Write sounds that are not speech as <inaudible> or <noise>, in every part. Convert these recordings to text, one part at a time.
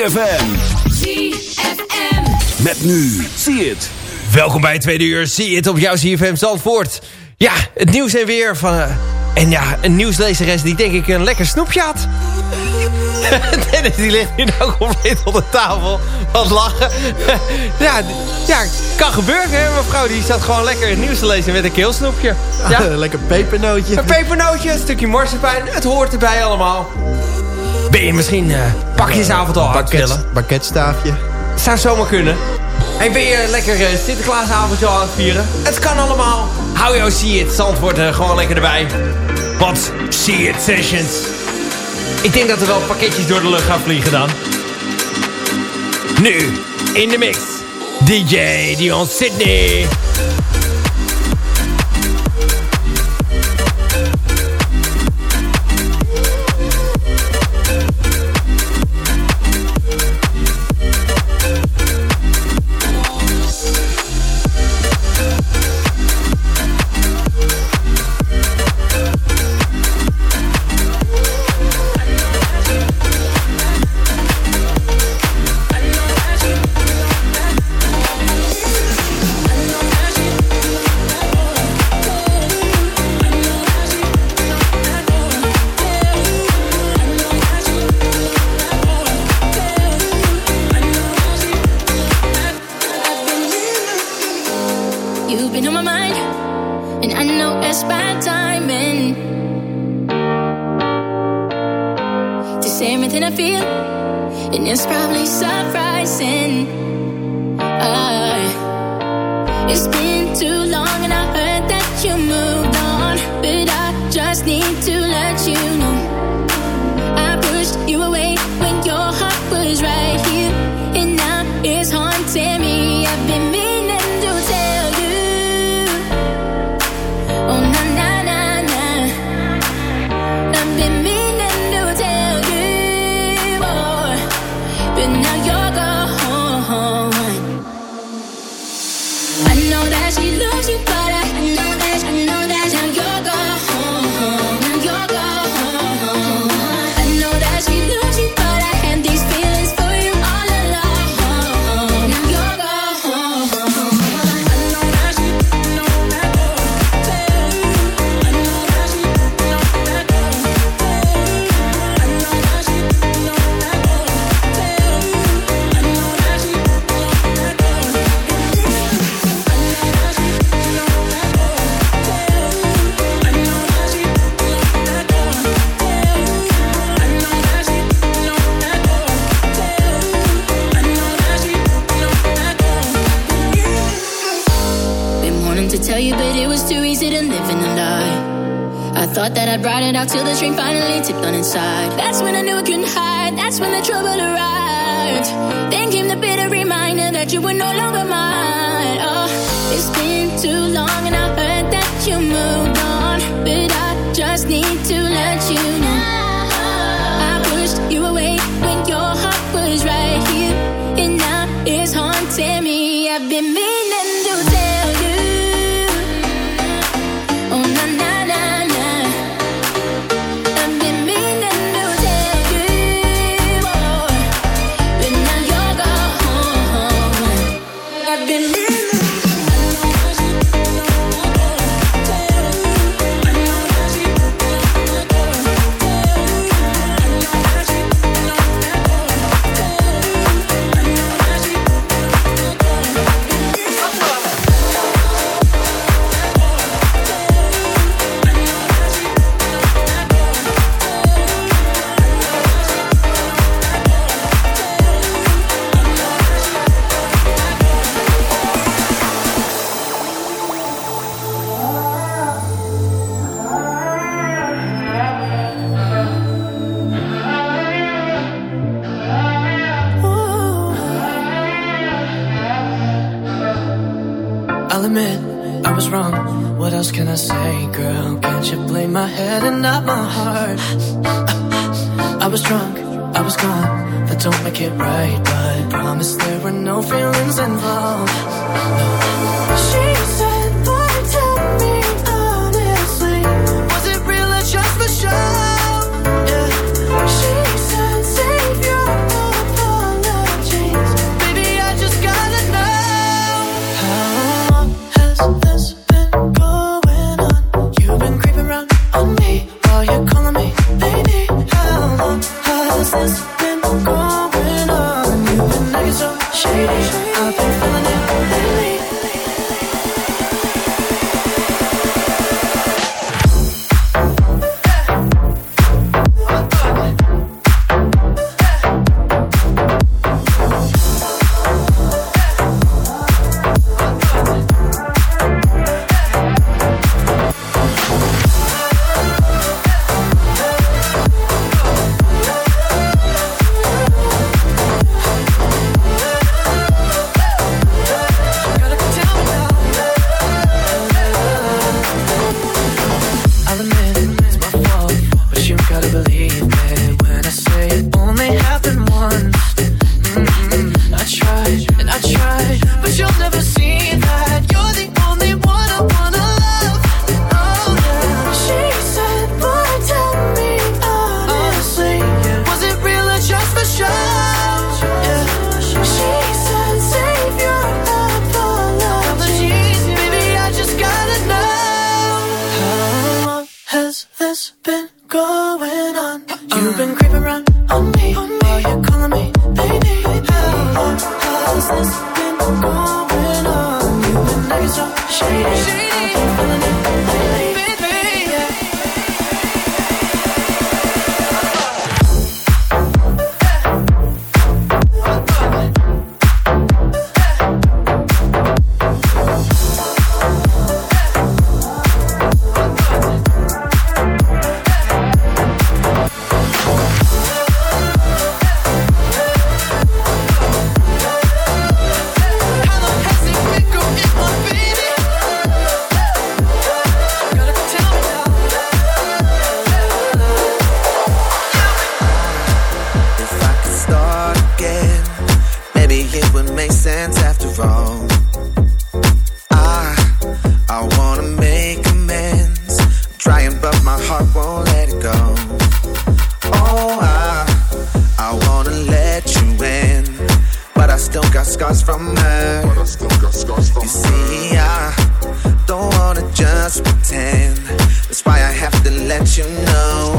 ZFM. ZFM. Met nu, zie het. Welkom bij het tweede uur, zie het op jouw ZFM Zandvoort. Ja, het nieuws en weer van... Uh, en ja, een nieuwslezeres die denk ik een lekker snoepje had. <laughs> Dennis die ligt hier nou compleet op de tafel. Wat lachen. <laughs> ja, ja, kan gebeuren hè. Mevrouw die zat gewoon lekker het nieuws te lezen met een keelsnoepje. Ja. <laughs> lekker pepernootje. Een pepernootje, een stukje marsepein. Het hoort erbij allemaal. Ben je misschien uh, pakjesavond al aan Baketstaafje. Zou zomaar kunnen. Hey, ben je lekker uh, Sinterklaasavondje al aan het vieren? Het kan allemaal. Hou jou See It. Zandvoort uh, gewoon lekker erbij. Wat See It Sessions. Ik denk dat er wel pakketjes door de lucht gaan vliegen dan. Nu, in de mix. DJ Dion Sydney. just need to let you know. scars from her. But I still got scars from you see, I don't wanna just pretend. That's why I have to let you know.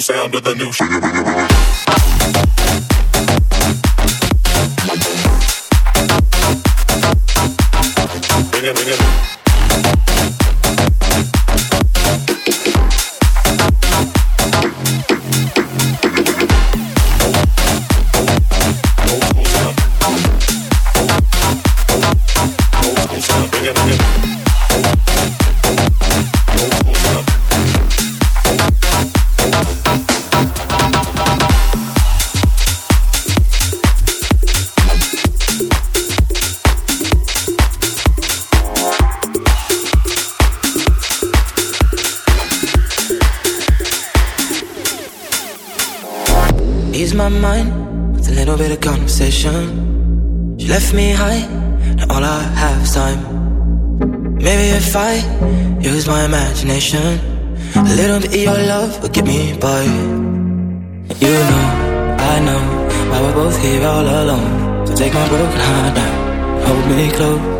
sound of the new shit. imagination. A little bit of your love will get me by. You know, I know why we're both here all alone. So take my broken heart now, hold me close.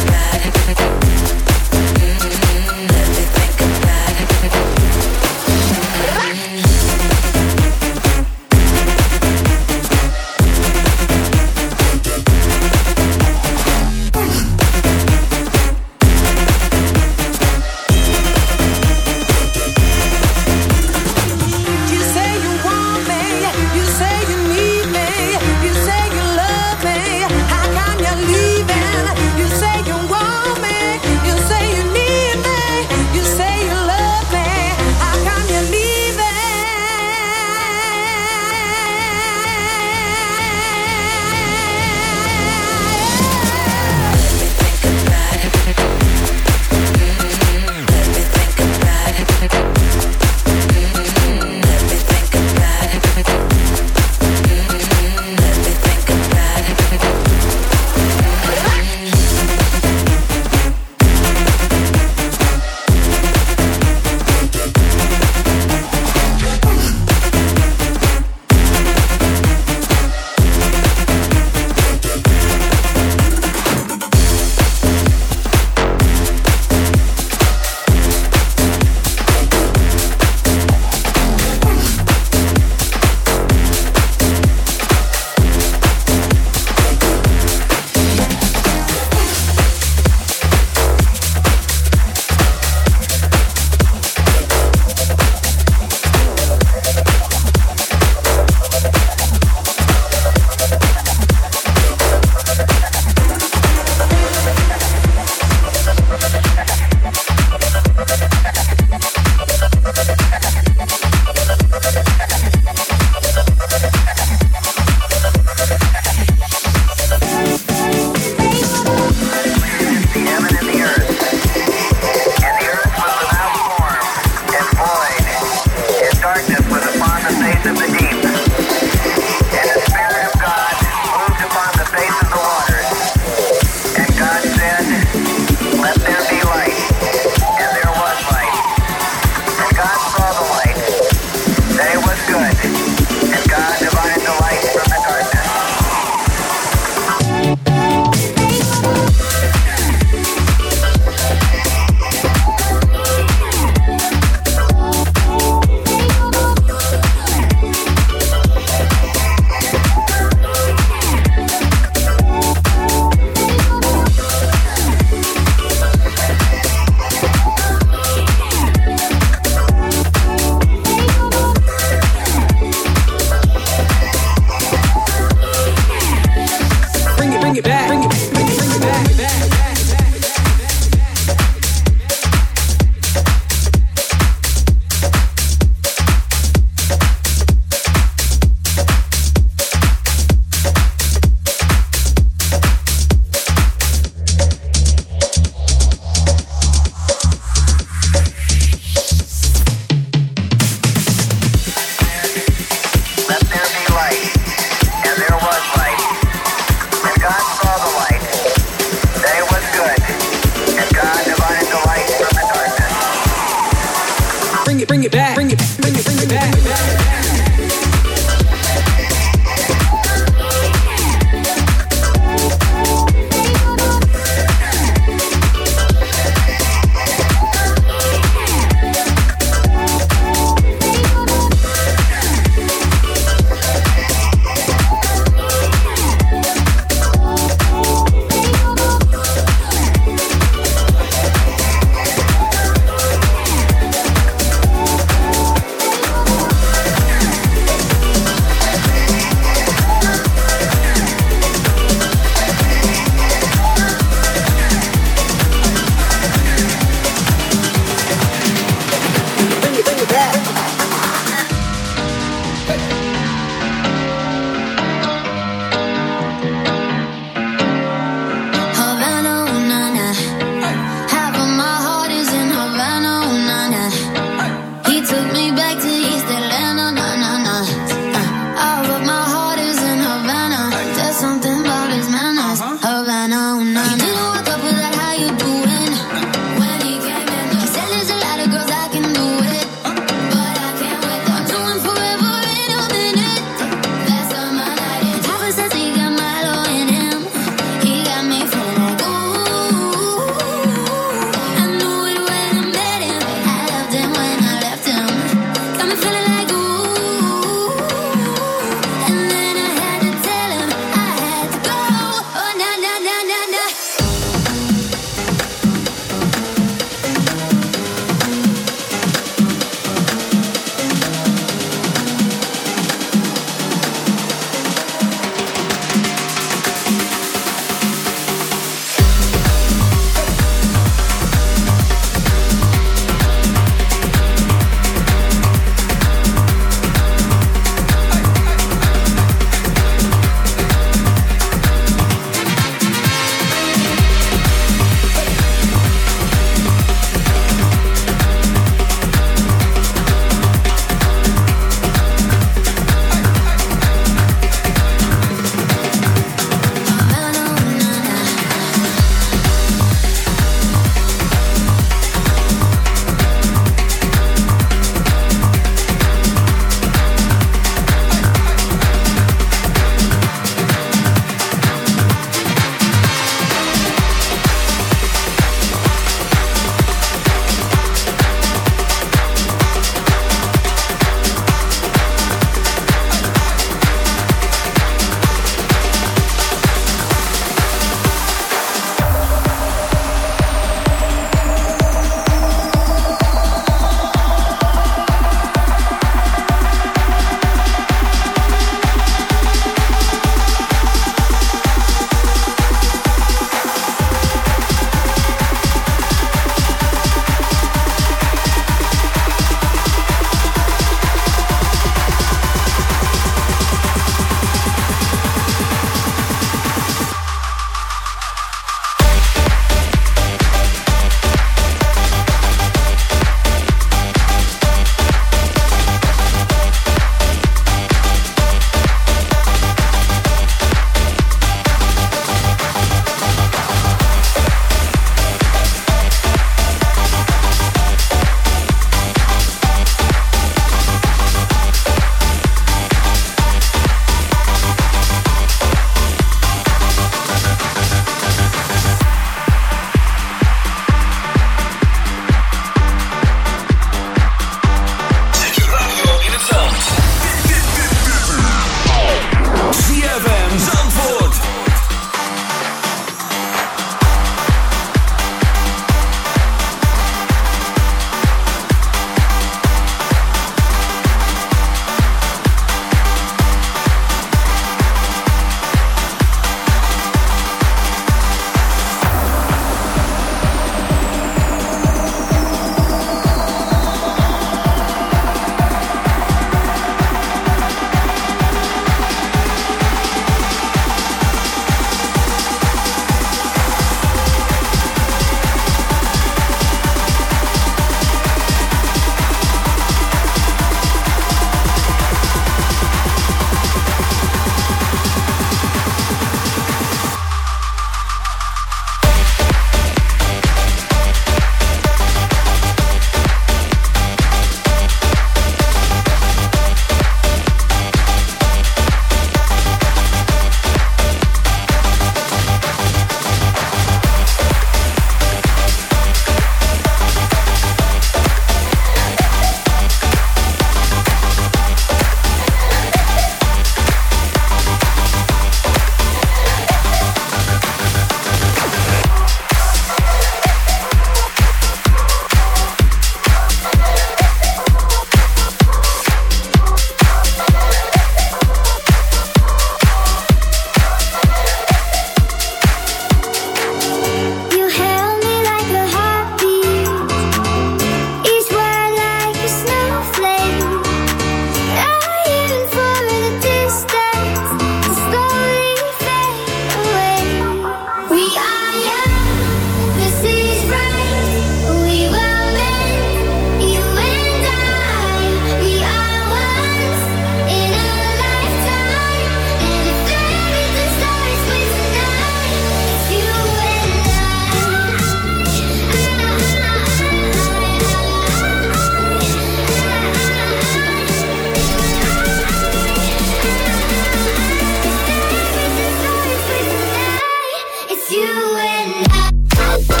you and I.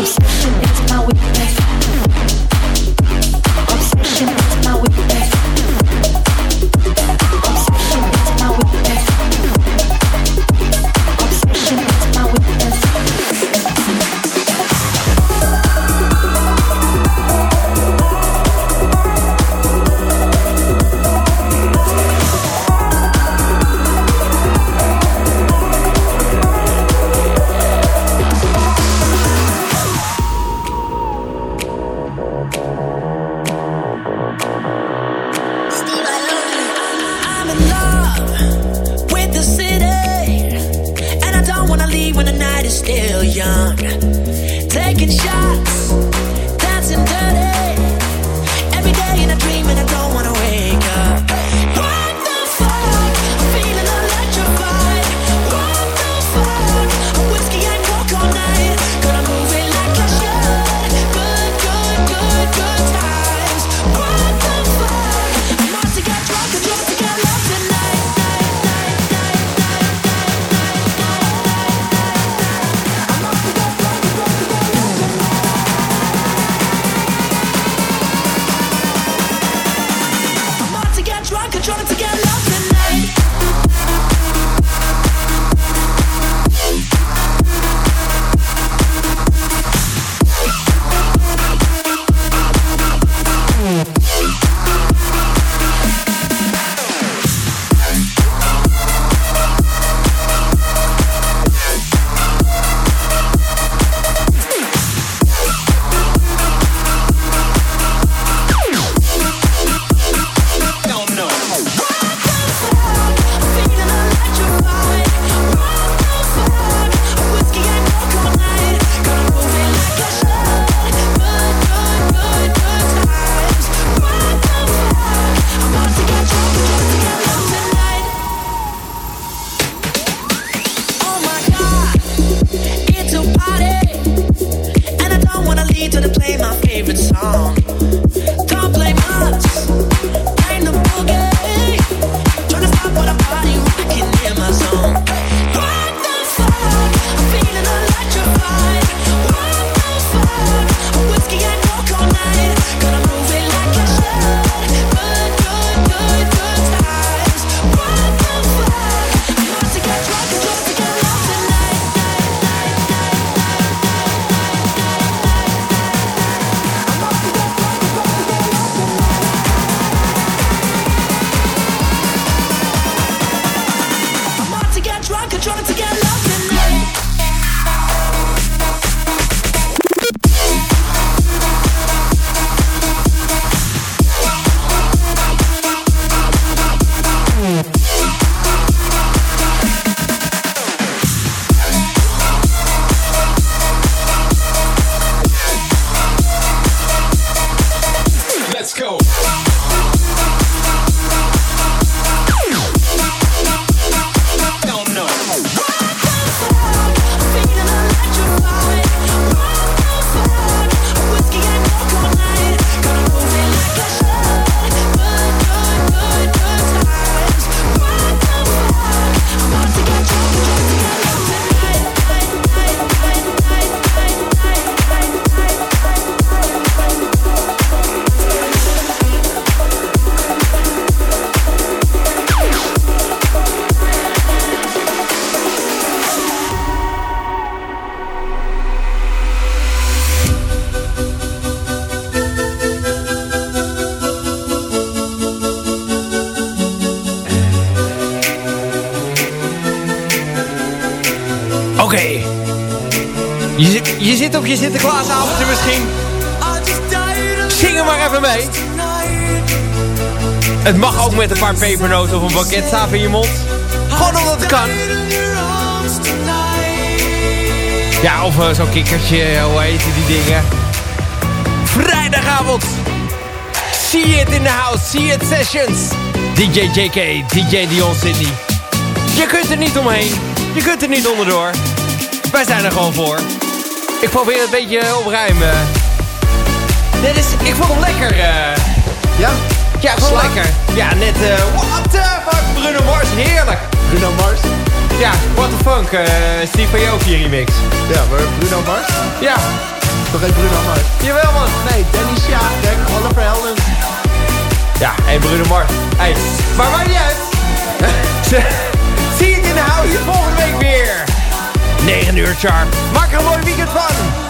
obsession. It's my weakness. Je Sinterklaasavondje misschien. Zing er maar even mee. Het mag ook met een paar pepernoten of een baketsaap in je mond. Gewoon omdat het kan. Ja, of uh, zo'n kikkertje, hoe heet die dingen. Vrijdagavond. See it in the house, see it sessions. DJ JK, DJ Dion Sydney. Je kunt er niet omheen. Je kunt er niet onderdoor. Wij zijn er gewoon voor. Ik probeer het een beetje opruimen. Dit is, ik vond hem lekker. Uh. Ja? Ja, gewoon lekker. Ja, net, uh, what the fuck, Bruno Mars, heerlijk. Bruno Mars? Ja, what the fuck, uh, Steve Aoki remix. Ja, maar Bruno Mars? Ja. Toch geen Bruno Mars? Jawel man. Nee, Danny Sjaak, Oliver Heldens. Ja, en Bruno Mars. Hey, maar maakt niet uit. <laughs> Zie het in de house, volgende week weer. 9 uur sharp. Maak er een mooi weekend van.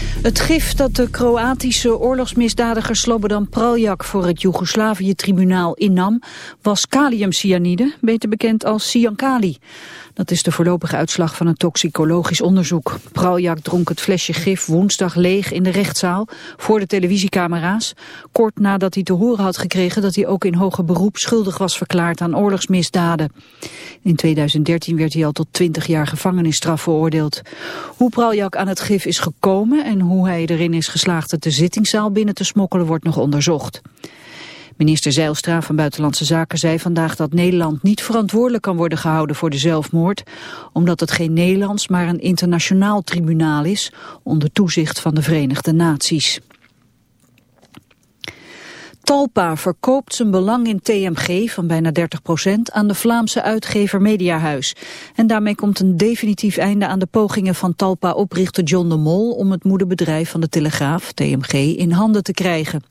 Het gif dat de Kroatische oorlogsmisdadiger Slobodan Praljak voor het Joegoslavië-tribunaal innam, was kaliumcyanide, beter bekend als cyankali. Dat is de voorlopige uitslag van een toxicologisch onderzoek. Praljak dronk het flesje gif woensdag leeg in de rechtszaal voor de televisiecamera's. Kort nadat hij te horen had gekregen dat hij ook in hoger beroep schuldig was verklaard aan oorlogsmisdaden. In 2013 werd hij al tot 20 jaar gevangenisstraf veroordeeld. Hoe Praljak aan het gif is gekomen en hoe hij erin is geslaagd het de zittingszaal binnen te smokkelen wordt nog onderzocht. Minister Zeilstra van Buitenlandse Zaken zei vandaag dat Nederland niet verantwoordelijk kan worden gehouden voor de zelfmoord, omdat het geen Nederlands, maar een internationaal tribunaal is, onder toezicht van de Verenigde Naties. Talpa verkoopt zijn belang in TMG van bijna 30% aan de Vlaamse uitgever Mediahuis. En daarmee komt een definitief einde aan de pogingen van Talpa-oprichter John de Mol om het moederbedrijf van de Telegraaf, TMG, in handen te krijgen.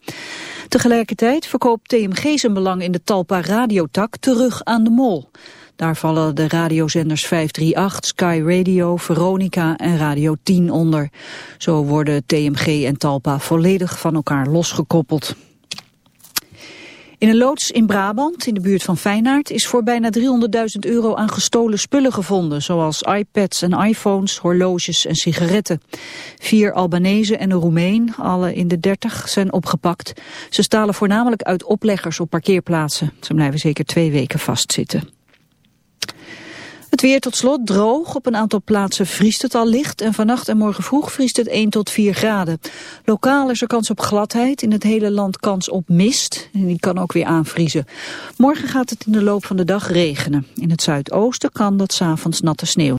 Tegelijkertijd verkoopt TMG zijn belang in de Talpa radiotak terug aan de Mol. Daar vallen de radiozenders 538, Sky Radio, Veronica en Radio 10 onder. Zo worden TMG en Talpa volledig van elkaar losgekoppeld. In een loods in Brabant, in de buurt van Feyenaard, is voor bijna 300.000 euro aan gestolen spullen gevonden, zoals iPads en iPhones, horloges en sigaretten. Vier Albanese en een Roemeen, alle in de 30, zijn opgepakt. Ze stalen voornamelijk uit opleggers op parkeerplaatsen. Ze blijven zeker twee weken vastzitten. Het weer tot slot droog. Op een aantal plaatsen vriest het al licht. En vannacht en morgen vroeg vriest het 1 tot 4 graden. Lokaal is er kans op gladheid. In het hele land kans op mist. En die kan ook weer aanvriezen. Morgen gaat het in de loop van de dag regenen. In het zuidoosten kan dat s'avonds natte sneeuw.